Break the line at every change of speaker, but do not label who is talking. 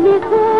खुल